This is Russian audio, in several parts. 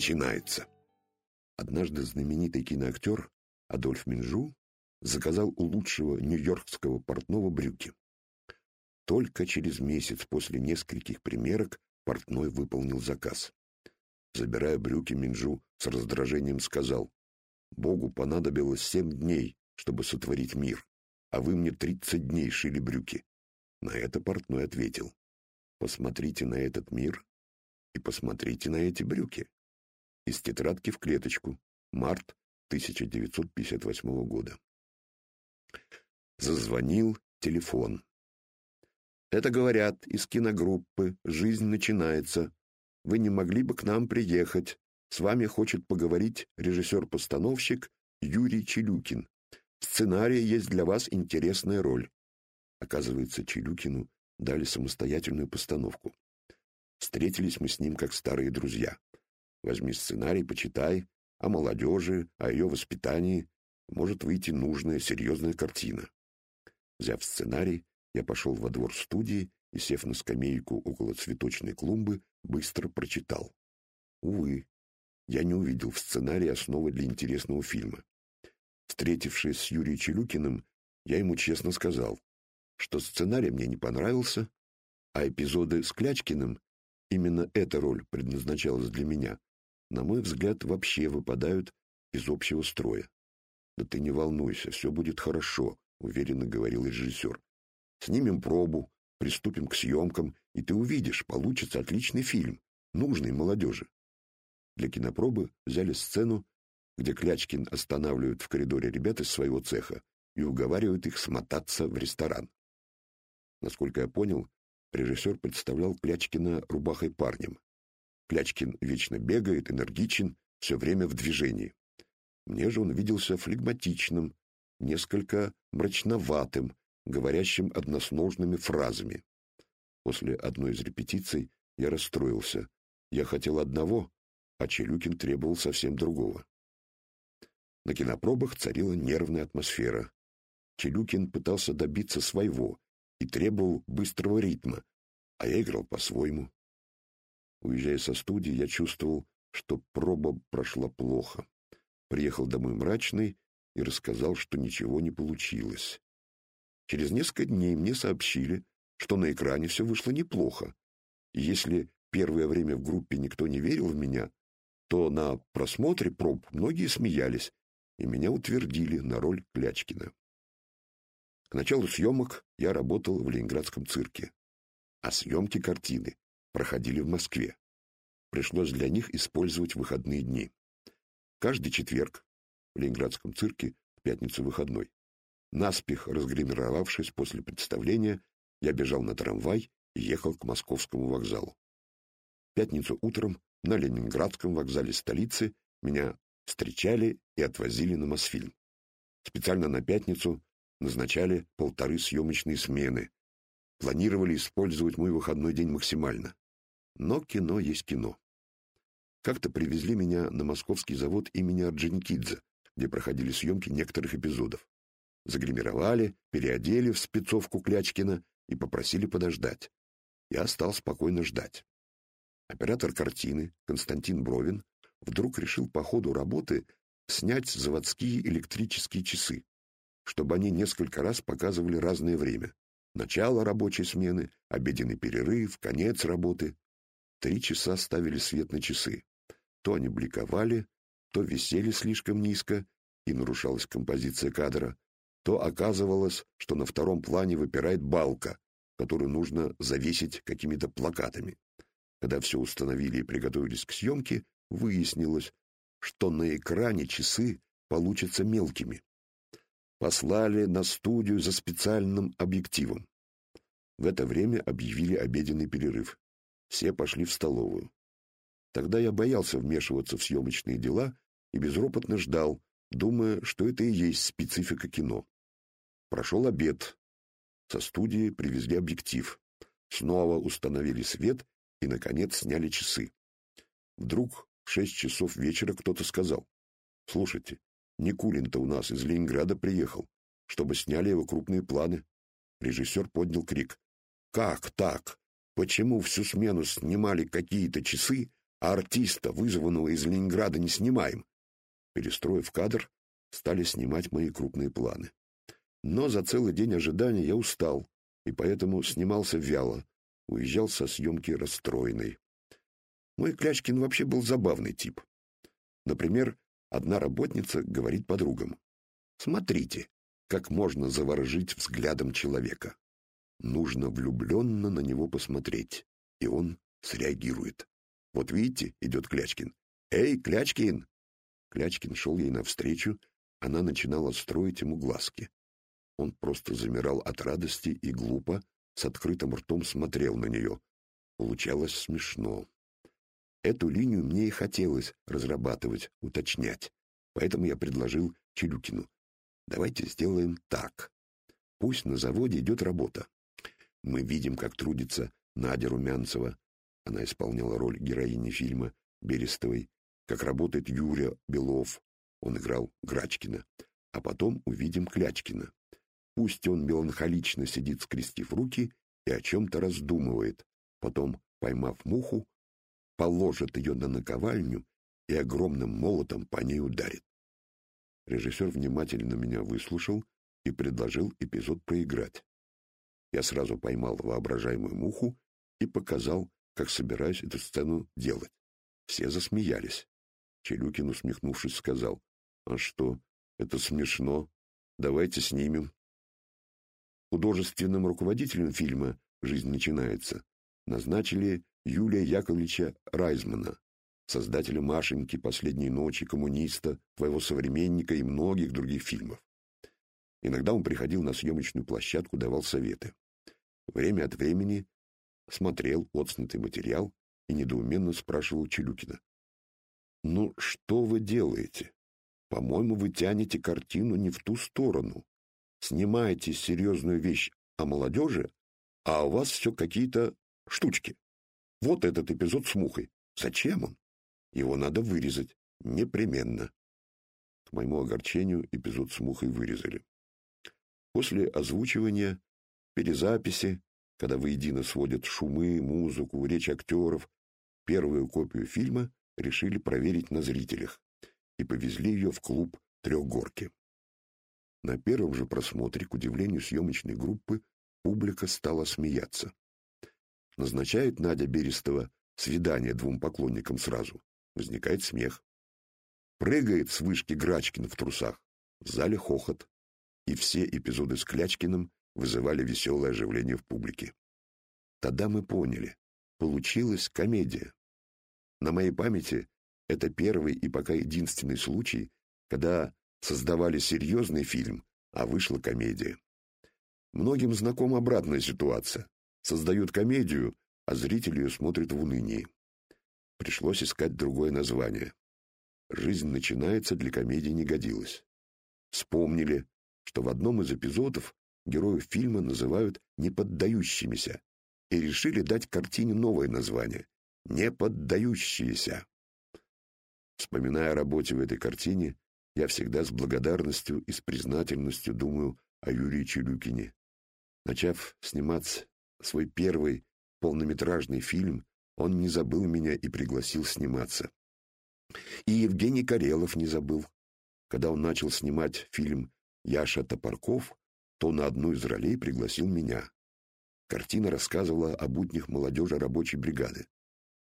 начинается. Однажды знаменитый киноактер Адольф Минжу заказал у лучшего нью-йоркского портного брюки. Только через месяц после нескольких примерок портной выполнил заказ. Забирая брюки, Минжу с раздражением сказал, «Богу понадобилось семь дней, чтобы сотворить мир, а вы мне тридцать дней шили брюки». На это портной ответил, «Посмотрите на этот мир и посмотрите на эти брюки». Из тетрадки в клеточку. Март 1958 года. Зазвонил телефон. Это говорят из киногруппы «Жизнь начинается». Вы не могли бы к нам приехать? С вами хочет поговорить режиссер-постановщик Юрий Челюкин. В сценарии есть для вас интересная роль. Оказывается, Челюкину дали самостоятельную постановку. Встретились мы с ним как старые друзья. Возьми сценарий, почитай, о молодежи, о ее воспитании. Может выйти нужная, серьезная картина. Взяв сценарий, я пошел во двор студии и, сев на скамейку около цветочной клумбы, быстро прочитал. Увы, я не увидел в сценарии основы для интересного фильма. Встретившись с Юрием Челюкиным, я ему честно сказал, что сценарий мне не понравился, а эпизоды с Клячкиным, именно эта роль предназначалась для меня, на мой взгляд, вообще выпадают из общего строя. «Да ты не волнуйся, все будет хорошо», — уверенно говорил режиссер. Снимем пробу, приступим к съемкам, и ты увидишь, получится отличный фильм, нужный молодежи. Для кинопробы взяли сцену, где Клячкин останавливает в коридоре ребят из своего цеха и уговаривает их смотаться в ресторан. Насколько я понял, режиссер представлял Клячкина рубахой парнем. Клячкин вечно бегает, энергичен, все время в движении. Мне же он виделся флегматичным, несколько мрачноватым, говорящим односложными фразами. После одной из репетиций я расстроился. Я хотел одного, а Челюкин требовал совсем другого. На кинопробах царила нервная атмосфера. Челюкин пытался добиться своего и требовал быстрого ритма, а я играл по-своему. Уезжая со студии, я чувствовал, что проба прошла плохо. Приехал домой мрачный и рассказал, что ничего не получилось. Через несколько дней мне сообщили, что на экране все вышло неплохо. Если первое время в группе никто не верил в меня, то на просмотре проб многие смеялись, и меня утвердили на роль Клячкина. К началу съемок я работал в Ленинградском цирке, а съемки картины проходили в Москве. Пришлось для них использовать выходные дни. Каждый четверг в Ленинградском цирке в пятницу выходной Наспех разгримировавшись после представления, я бежал на трамвай и ехал к московскому вокзалу. Пятницу утром на Ленинградском вокзале столицы меня встречали и отвозили на Мосфильм. Специально на пятницу назначали полторы съемочные смены. Планировали использовать мой выходной день максимально. Но кино есть кино. Как-то привезли меня на московский завод имени Орджоникидзе, где проходили съемки некоторых эпизодов загримировали, переодели в спецовку Клячкина и попросили подождать. Я стал спокойно ждать. Оператор картины Константин Бровин вдруг решил по ходу работы снять заводские электрические часы, чтобы они несколько раз показывали разное время. Начало рабочей смены, обеденный перерыв, конец работы. Три часа ставили свет на часы. То они бликовали, то висели слишком низко, и нарушалась композиция кадра, то оказывалось, что на втором плане выпирает балка, которую нужно завесить какими-то плакатами. Когда все установили и приготовились к съемке, выяснилось, что на экране часы получатся мелкими. Послали на студию за специальным объективом. В это время объявили обеденный перерыв. Все пошли в столовую. Тогда я боялся вмешиваться в съемочные дела и безропотно ждал, думая, что это и есть специфика кино. Прошел обед. Со студии привезли объектив. Снова установили свет и, наконец, сняли часы. Вдруг в шесть часов вечера кто-то сказал, «Слушайте, Никулин-то у нас из Ленинграда приехал, чтобы сняли его крупные планы». Режиссер поднял крик. «Как так? Почему всю смену снимали какие-то часы, а артиста, вызванного из Ленинграда, не снимаем. Перестроив кадр, стали снимать мои крупные планы. Но за целый день ожидания я устал, и поэтому снимался вяло, уезжал со съемки расстроенный. Мой Клячкин вообще был забавный тип. Например, одна работница говорит подругам. «Смотрите, как можно заворожить взглядом человека. Нужно влюбленно на него посмотреть, и он среагирует. Вот видите, идет Клячкин. «Эй, Клячкин!» Клячкин шел ей навстречу, она начинала строить ему глазки. Он просто замирал от радости и глупо, с открытым ртом смотрел на нее. Получалось смешно. Эту линию мне и хотелось разрабатывать, уточнять. Поэтому я предложил Челюкину. Давайте сделаем так. Пусть на заводе идет работа. Мы видим, как трудится Надя Румянцева. Она исполняла роль героини фильма Берестовой. Как работает Юрия Белов. Он играл Грачкина. А потом увидим Клячкина. Пусть он меланхолично сидит, скрестив руки, и о чем-то раздумывает. Потом, поймав муху, положит ее на наковальню и огромным молотом по ней ударит. Режиссер внимательно меня выслушал и предложил эпизод проиграть. Я сразу поймал воображаемую муху и показал, как собираюсь эту сцену делать. Все засмеялись. Челюкин, усмехнувшись, сказал, «А что, это смешно. Давайте снимем». Художественным руководителем фильма «Жизнь начинается» назначили Юлия Яковлевича Райзмана, создателя «Машеньки», «Последней ночи», «Коммуниста», «Твоего современника» и многих других фильмов. Иногда он приходил на съемочную площадку, давал советы. Время от времени смотрел отснятый материал и недоуменно спрашивал Челюкина. «Ну, что вы делаете? По-моему, вы тянете картину не в ту сторону. Снимаете серьезную вещь о молодежи, а у вас все какие-то штучки. Вот этот эпизод с мухой. Зачем он? Его надо вырезать. Непременно». К моему огорчению эпизод с мухой вырезали. После озвучивания перезаписи, когда воедино сводят шумы, музыку, речь актеров, первую копию фильма решили проверить на зрителях и повезли ее в клуб «Трехгорки». На первом же просмотре, к удивлению съемочной группы, публика стала смеяться. Назначает Надя Берестова свидание двум поклонникам сразу. Возникает смех. Прыгает с вышки Грачкин в трусах. В зале хохот. И все эпизоды с Клячкиным вызывали веселое оживление в публике. Тогда мы поняли, получилась комедия. На моей памяти это первый и пока единственный случай, когда создавали серьезный фильм, а вышла комедия. Многим знакома обратная ситуация. Создают комедию, а зритель ее смотрит в унынии. Пришлось искать другое название. «Жизнь начинается» для комедии не годилась. Вспомнили, что в одном из эпизодов героев фильма называют неподдающимися и решили дать картине новое название — «Неподдающиеся». Вспоминая о работе в этой картине, я всегда с благодарностью и с признательностью думаю о Юрии Челюкине. Начав снимать свой первый полнометражный фильм, он не забыл меня и пригласил сниматься. И Евгений Карелов не забыл. Когда он начал снимать фильм «Яша Топорков», то на одну из ролей пригласил меня. Картина рассказывала о буднях молодежи рабочей бригады.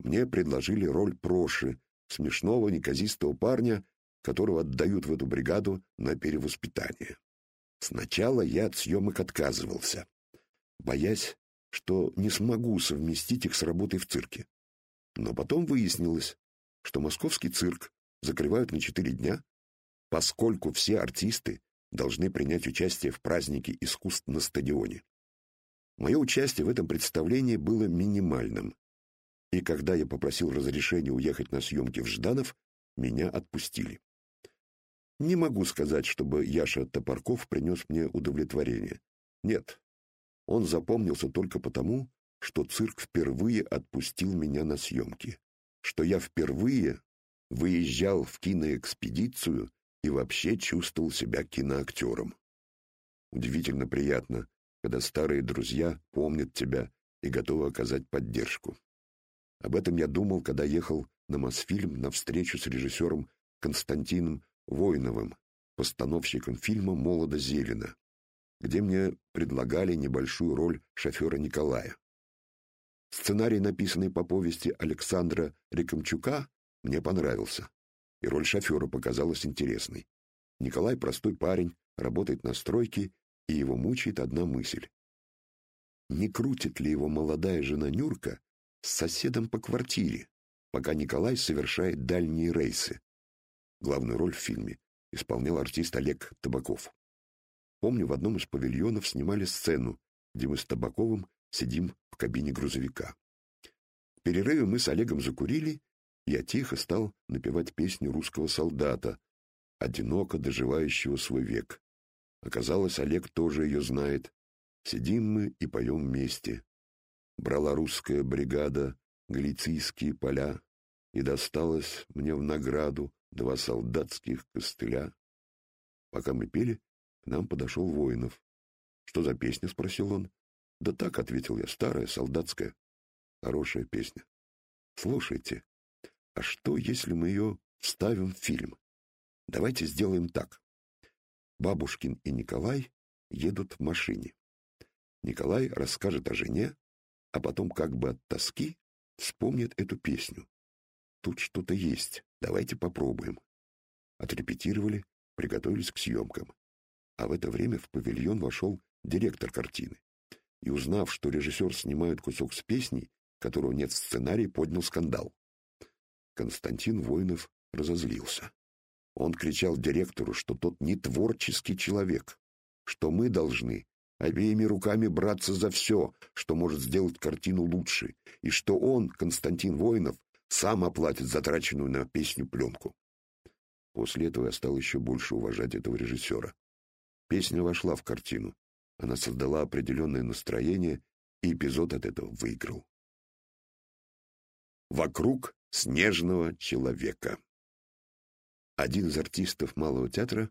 Мне предложили роль Проши, смешного неказистого парня, которого отдают в эту бригаду на перевоспитание. Сначала я от съемок отказывался, боясь, что не смогу совместить их с работой в цирке. Но потом выяснилось, что московский цирк закрывают на четыре дня, поскольку все артисты должны принять участие в празднике искусств на стадионе. Мое участие в этом представлении было минимальным, и когда я попросил разрешения уехать на съемки в Жданов, меня отпустили. Не могу сказать, чтобы Яша Топорков принес мне удовлетворение. Нет, он запомнился только потому, что цирк впервые отпустил меня на съемки, что я впервые выезжал в киноэкспедицию и вообще чувствовал себя киноактером. Удивительно приятно, когда старые друзья помнят тебя и готовы оказать поддержку. Об этом я думал, когда ехал на Мосфильм на встречу с режиссером Константином Войновым, постановщиком фильма «Молодо зелено», где мне предлагали небольшую роль шофера Николая. Сценарий, написанный по повести Александра Рекомчука, мне понравился, и роль шофера показалась интересной. Николай простой парень, работает на стройке, и его мучает одна мысль. Не крутит ли его молодая жена Нюрка с соседом по квартире, пока Николай совершает дальние рейсы? Главную роль в фильме исполнял артист Олег Табаков. Помню, в одном из павильонов снимали сцену, где мы с Табаковым сидим в кабине грузовика. В перерыве мы с Олегом закурили, я тихо стал напевать песню русского солдата, одиноко доживающего свой век. Оказалось, Олег тоже ее знает. Сидим мы и поем вместе. Брала русская бригада галицийские поля, и досталось мне в награду два солдатских костыля. Пока мы пели, к нам подошел Воинов. «Что за песня?» — спросил он. «Да так», — ответил я, — «старая, солдатская. Хорошая песня. Слушайте, а что, если мы ее вставим в фильм? Давайте сделаем так. Бабушкин и Николай едут в машине. Николай расскажет о жене, а потом как бы от тоски вспомнит эту песню. Тут что-то есть, давайте попробуем. Отрепетировали, приготовились к съемкам. А в это время в павильон вошел директор картины. И узнав, что режиссер снимает кусок с песней, которого нет в сценарии, поднял скандал. Константин Воинов разозлился. Он кричал директору, что тот не творческий человек, что мы должны обеими руками браться за все, что может сделать картину лучше, и что он, Константин Воинов, сам оплатит затраченную на песню пленку. После этого я стал еще больше уважать этого режиссера. Песня вошла в картину. Она создала определенное настроение, и эпизод от этого выиграл. Вокруг снежного человека. Один из артистов Малого театра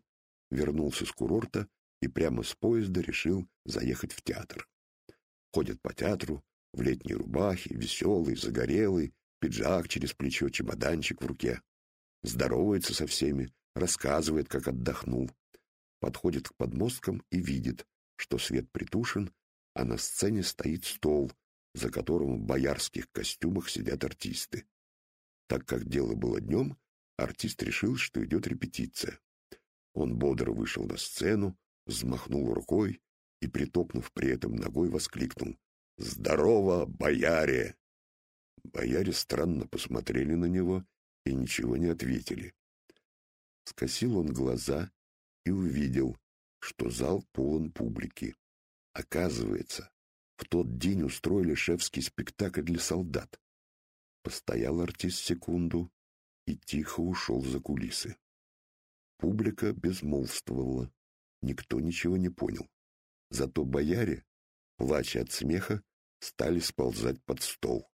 вернулся с курорта и прямо с поезда решил заехать в театр. Ходит по театру в летней рубахе, веселый, загорелый, пиджак через плечо, чемоданчик в руке. Здоровается со всеми, рассказывает, как отдохнул. Подходит к подмосткам и видит, что свет притушен, а на сцене стоит стол, за которым в боярских костюмах сидят артисты. Так как дело было днем, артист решил, что идет репетиция. Он бодро вышел на сцену, взмахнул рукой и, притопнув при этом ногой, воскликнул «Здорово, бояре!» Бояре странно посмотрели на него и ничего не ответили. Скосил он глаза и увидел, что зал полон публики. Оказывается, в тот день устроили шефский спектакль для солдат. Постоял артист секунду и тихо ушел за кулисы. Публика безмолвствовала, никто ничего не понял. Зато бояре, плача от смеха, стали сползать под стол.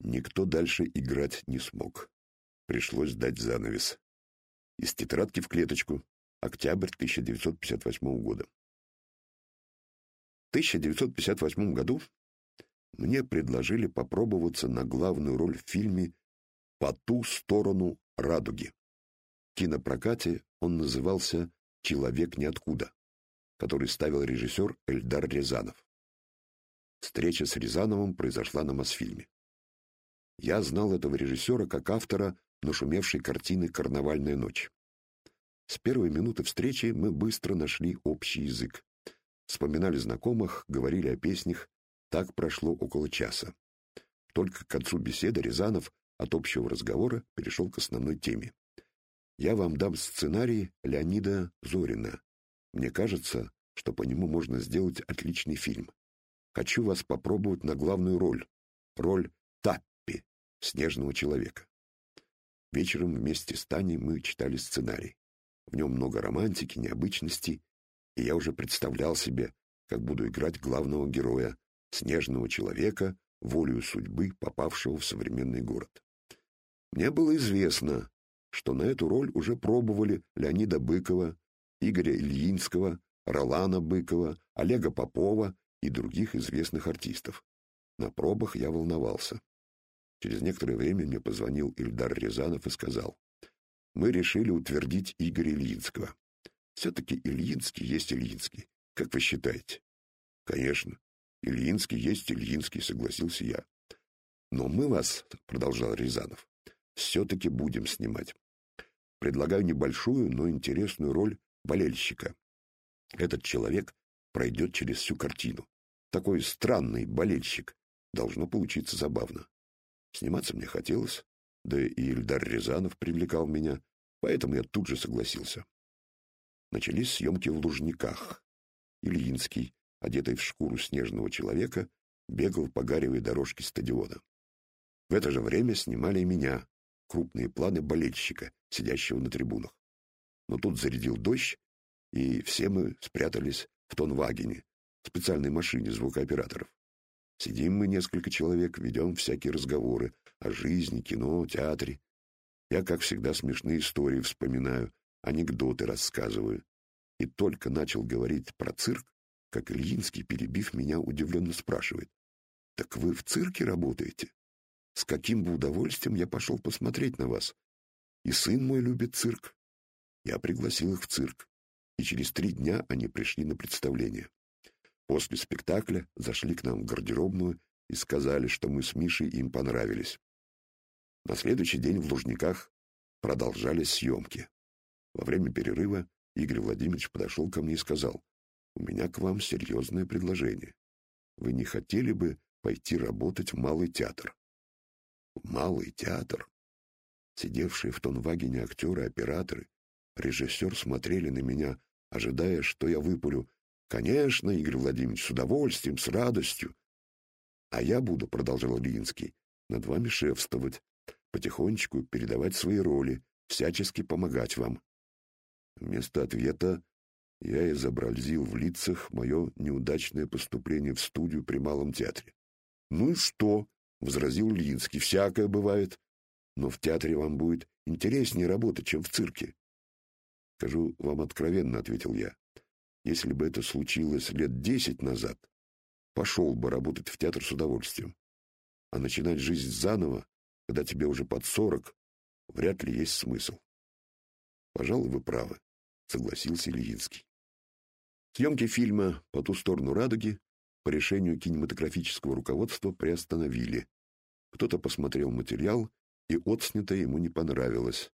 Никто дальше играть не смог. Пришлось дать занавес. Из тетрадки в клеточку. Октябрь 1958 года. В 1958 году мне предложили попробоваться на главную роль в фильме «По ту сторону радуги». В кинопрокате он назывался «Человек ниоткуда», который ставил режиссер Эльдар Рязанов. Встреча с Рязановым произошла на Мосфильме. Я знал этого режиссера как автора нашумевшей картины «Карнавальная ночь». С первой минуты встречи мы быстро нашли общий язык. Вспоминали знакомых, говорили о песнях. Так прошло около часа. Только к концу беседы Рязанов от общего разговора перешел к основной теме. «Я вам дам сценарий Леонида Зорина. Мне кажется, что по нему можно сделать отличный фильм. Хочу вас попробовать на главную роль. Роль Таппи, снежного человека». Вечером вместе с Таней мы читали сценарий. В нем много романтики, необычностей, и я уже представлял себе, как буду играть главного героя, снежного человека, волею судьбы, попавшего в современный город. Мне было известно, что на эту роль уже пробовали Леонида Быкова, Игоря Ильинского, Ролана Быкова, Олега Попова и других известных артистов. На пробах я волновался. Через некоторое время мне позвонил Ильдар Рязанов и сказал, «Мы решили утвердить Игоря Ильинского. Все-таки Ильинский есть Ильинский. Как вы считаете?» «Конечно. Ильинский есть Ильинский», — согласился я. «Но мы вас, — продолжал Рязанов, — все-таки будем снимать. Предлагаю небольшую, но интересную роль болельщика. Этот человек пройдет через всю картину. Такой странный болельщик. Должно получиться забавно. Сниматься мне хотелось, да и Ильдар Рязанов привлекал меня, поэтому я тут же согласился. Начались съемки в Лужниках. Ильинский, одетый в шкуру снежного человека, бегал по гаревой дорожке стадиона. В это же время снимали меня, крупные планы болельщика, сидящего на трибунах. Но тут зарядил дождь, и все мы спрятались в Тонвагене, специальной машине звукооператоров. Сидим мы несколько человек, ведем всякие разговоры о жизни, кино, театре. Я, как всегда, смешные истории вспоминаю, анекдоты рассказываю. И только начал говорить про цирк, как Ильинский, перебив меня, удивленно спрашивает. «Так вы в цирке работаете? С каким бы удовольствием я пошел посмотреть на вас? И сын мой любит цирк». Я пригласил их в цирк, и через три дня они пришли на представление. После спектакля зашли к нам в гардеробную и сказали, что мы с Мишей им понравились. На следующий день в Лужниках продолжались съемки. Во время перерыва Игорь Владимирович подошел ко мне и сказал, «У меня к вам серьезное предложение. Вы не хотели бы пойти работать в Малый театр?» «Малый театр?» Сидевшие в Тонвагене актеры, операторы, режиссер смотрели на меня, ожидая, что я выпалю Конечно, Игорь Владимирович, с удовольствием, с радостью. А я буду, продолжал Ильинский, над вами шефствовать, потихонечку передавать свои роли, всячески помогать вам. Вместо ответа я изобразил в лицах мое неудачное поступление в студию при Малом театре. «Ну и что?» — возразил Ильинский. «Всякое бывает. Но в театре вам будет интереснее работать, чем в цирке». «Скажу вам откровенно», — ответил я. Если бы это случилось лет десять назад, пошел бы работать в театр с удовольствием. А начинать жизнь заново, когда тебе уже под сорок, вряд ли есть смысл. Пожалуй, вы правы, согласился Ильинский. Съемки фильма «По ту сторону радуги» по решению кинематографического руководства приостановили. Кто-то посмотрел материал, и отснято ему не понравилось.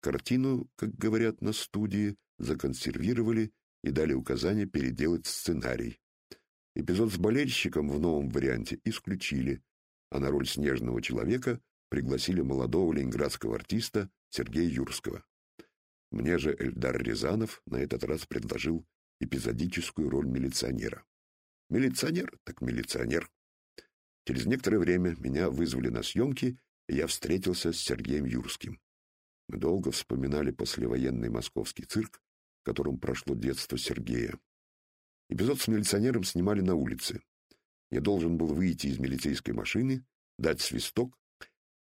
Картину, как говорят на студии, законсервировали и дали указание переделать сценарий. Эпизод с болельщиком в новом варианте исключили, а на роль снежного человека пригласили молодого ленинградского артиста Сергея Юрского. Мне же Эльдар Рязанов на этот раз предложил эпизодическую роль милиционера. Милиционер, так милиционер. Через некоторое время меня вызвали на съемки, и я встретился с Сергеем Юрским. Мы долго вспоминали послевоенный московский цирк, котором прошло детство Сергея. Эпизод с милиционером снимали на улице. Я должен был выйти из милицейской машины, дать свисток,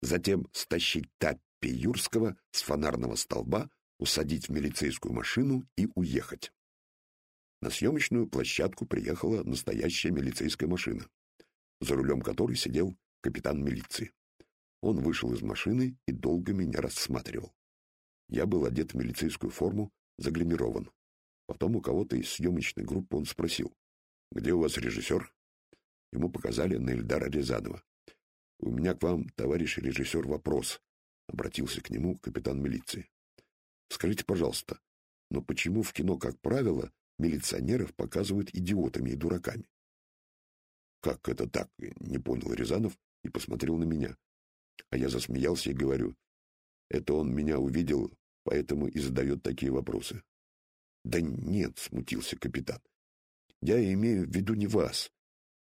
затем стащить Таппи Юрского с фонарного столба, усадить в милицейскую машину и уехать. На съемочную площадку приехала настоящая милицейская машина, за рулем которой сидел капитан милиции. Он вышел из машины и долго меня рассматривал. Я был одет в милицейскую форму загримирован. Потом у кого-то из съемочной группы он спросил, «Где у вас режиссер?» Ему показали на Ильдара Рязанова. «У меня к вам, товарищ режиссер, вопрос», — обратился к нему капитан милиции. «Скажите, пожалуйста, но почему в кино, как правило, милиционеров показывают идиотами и дураками?» «Как это так?» — не понял Рязанов и посмотрел на меня. А я засмеялся и говорю, «Это он меня увидел поэтому и задает такие вопросы. «Да нет», — смутился капитан. «Я имею в виду не вас,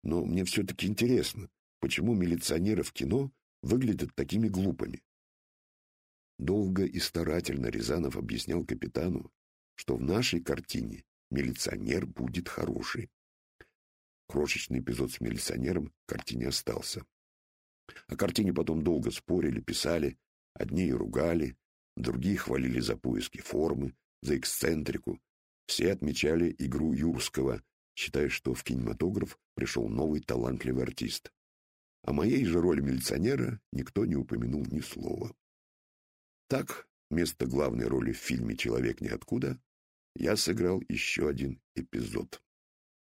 но мне все-таки интересно, почему милиционеры в кино выглядят такими глупыми». Долго и старательно Рязанов объяснял капитану, что в нашей картине милиционер будет хороший. Крошечный эпизод с милиционером в картине остался. О картине потом долго спорили, писали, одни и ругали, Другие хвалили за поиски формы, за эксцентрику. Все отмечали игру Юрского, считая, что в кинематограф пришел новый талантливый артист. О моей же роли милиционера никто не упомянул ни слова. Так, вместо главной роли в фильме «Человек ниоткуда» я сыграл еще один эпизод.